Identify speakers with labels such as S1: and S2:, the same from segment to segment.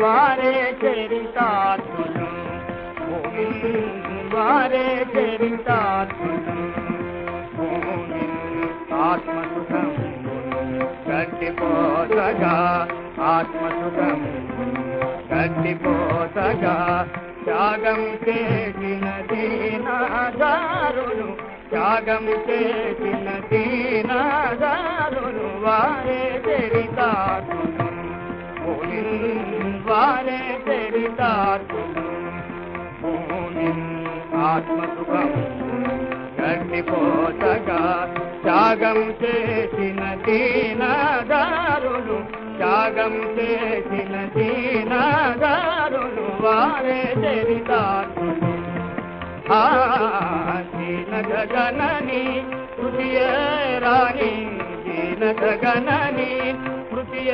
S1: వారే చరితాత్ములు వారే చరితాత్ములు ఆత్మసుఖము గట్టిపోతగా ఆత్మసుఖము గట్టిపోతగా త్యాగం చేసిన దీనాదారులు త్యాగం చేసిన దీనా వారే చరితాత్ములు వారే చరితాత్ములు ఆత్మసుఖం గట్టిపోతగా త్యాగం చేసిన దీనదారులు. త్యాగం చేసిన దీనదారులు వారే చరితాత్ములు ఆ దీన గగనని తృతీయ రాణి దీన గగనని తృతీయ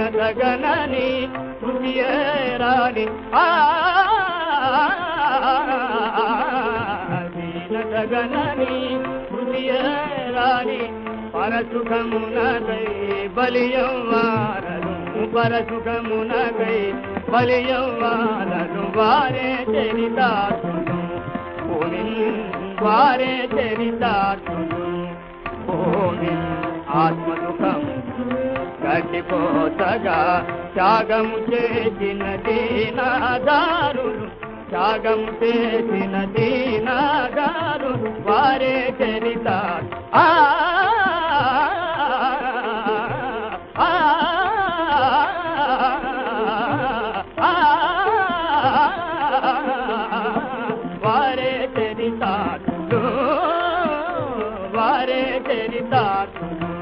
S1: రాణి. గగనని రాణి. గగనని రాణి పరసుఖమునకై బలియం వారను పరసుఖమునకై బలియం వారను వారే చరితాత్ములు వారే చరితాత్ములు ఆత్మను పోతగా త్యాగం చేసిన దీనాదారులు త్యాగం చేసిన దీనాదారు వారే చరిత. వారే చరితాలు వారే చరితాలు